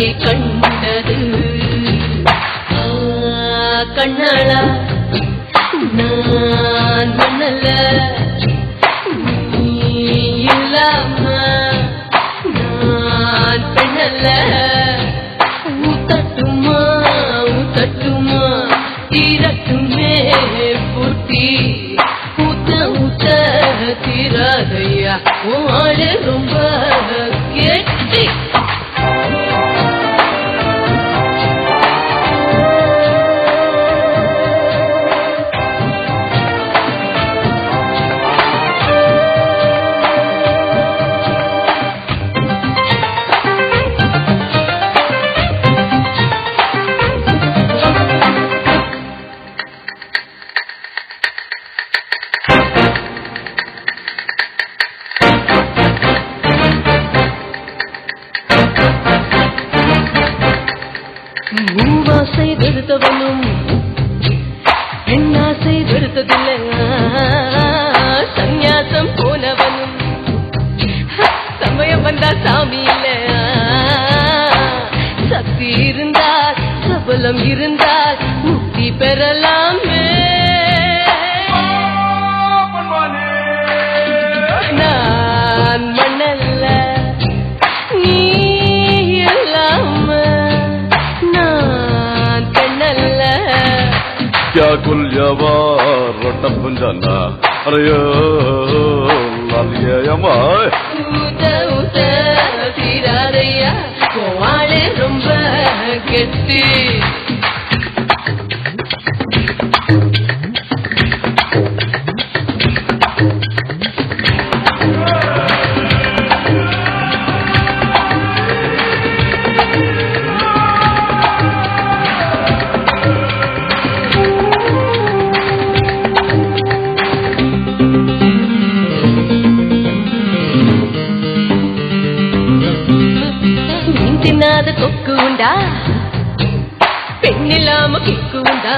அங்கே கண்டது. கண்ணாளா நான் மண்ணல்ல இல்லாம நான் பெண்ணல்ல ஊத்தட்டுமா ஊத்தட்டுமா தீரட்டுமே பூட்டி. ஊத்த ஊத்த தீராதையா உன் ஆளு ரொம்ப மூவாசை வெறுத்தவனும் பெண்ணாசை வெறுத்ததில்லை சந்நியாசம் போனவனும் சமயம் வந்தா சாமி இல்ல. சக்தி இருந்தால் சபலம் இருந்தால் முக்தி பெறலாமே क्या ياكل يا بار رتب جنة ريال لالية يا ماي كتير தின்னாத கொக்கு உண்டா? பெண்ணில்லாம கிக்கு உண்டா?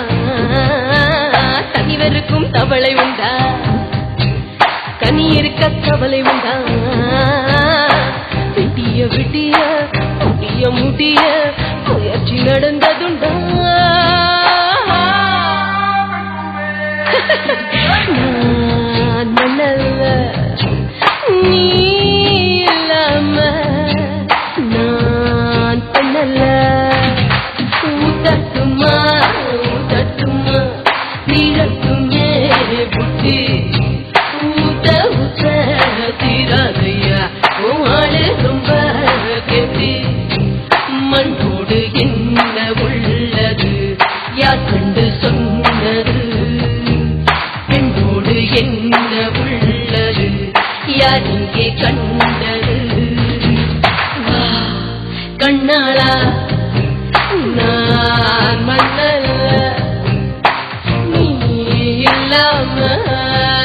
தனிவருக்கும் தவளை உண்டா? கனி இருக்க கவலை உண்டா? விட்டிய விட்டிய முடிய முடிய ஊத்தட்டுமா ஊத்தட்டுமா தீரட்டுமே புத்தி. ஊத்த ஊத்த தீராதையா? உன் ரொம்ப கெட்டி. மண்ணோடு என்ன உள்ளது? யார் கண்டு சொன்னது? பெண்ணோடு என்ன உள்ளது? யார் இங்கே கண்டது? கண்ணாளா நீ இல்லாம நான் பெண்ணல்ல